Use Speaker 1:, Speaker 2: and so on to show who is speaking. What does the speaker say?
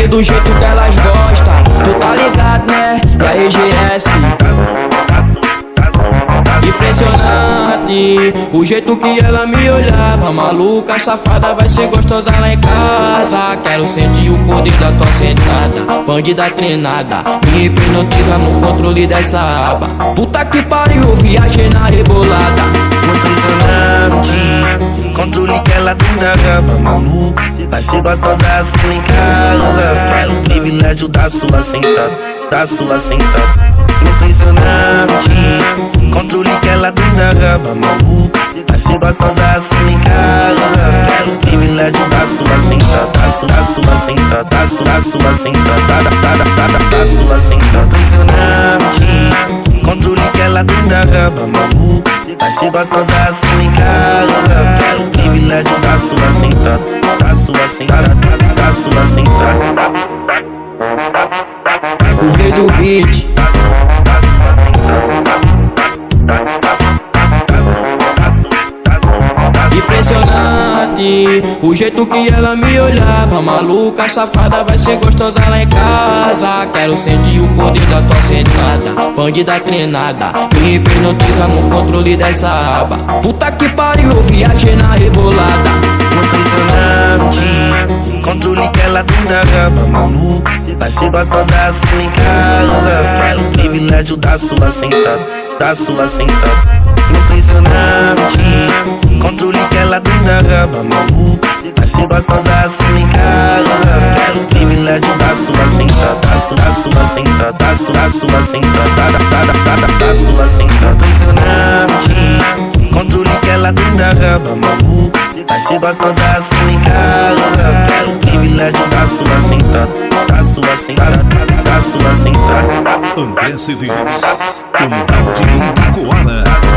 Speaker 1: ali do jeito que elas gostam. Tu tá ligado, né? E a EGS. Impressionante o jeito que ela me olhava. Maluca, safada, vai ser gostosa lá em casa. Quero sentir o poder da tua sentada. Bandida treinada, me hipnotiza no controle dessa aba. Puta que pariu, viagem na rebolada.
Speaker 2: Controle que ela tem da raba. Maluca, vai ser gostosa assim em casa. Quero o privilégio da sua sentada, da sua sentada. Impressionante. Controle que ela tem da raba, maluca. Vai ser gostosa assim em casa. Quero o privilégio da sua sentada Da sua, da sua sentada Da sua, da sua sentada Da, da, da, da, da sua sentada. Impressionante. Controle que ela tem da raba, maluca. Vai ser gostosa assim em casa
Speaker 1: Impressionante o jeito que ela me olhava. Maluca, safada, vai ser gostosa lá em casa. Quero sentir o poder da tua sentada. Bandida treinada, me hipnotiza no controle dessa aba. Puta que pariu, viagem na rebolada.
Speaker 2: Impressionante, controle que ela tem da raba, maluca. Vai ser gostosa assim em casa. Quero o privilégio da sua sentada, da sua sentada impressionante raba, maluca Vai ser gostosa assim em casa Quero o privilégio da sua sentada Da sua, da sua sentada Da sua, sua sentada Da, da, da, da, da sua sentada. Impressionante Controle que ela tem da raba, maluca Vai ser gostosa assim em casa Quero o privilégio da sua sentada Da sua sentada Da sua sentada.
Speaker 3: André Cedeiros O Rei de Ipicoara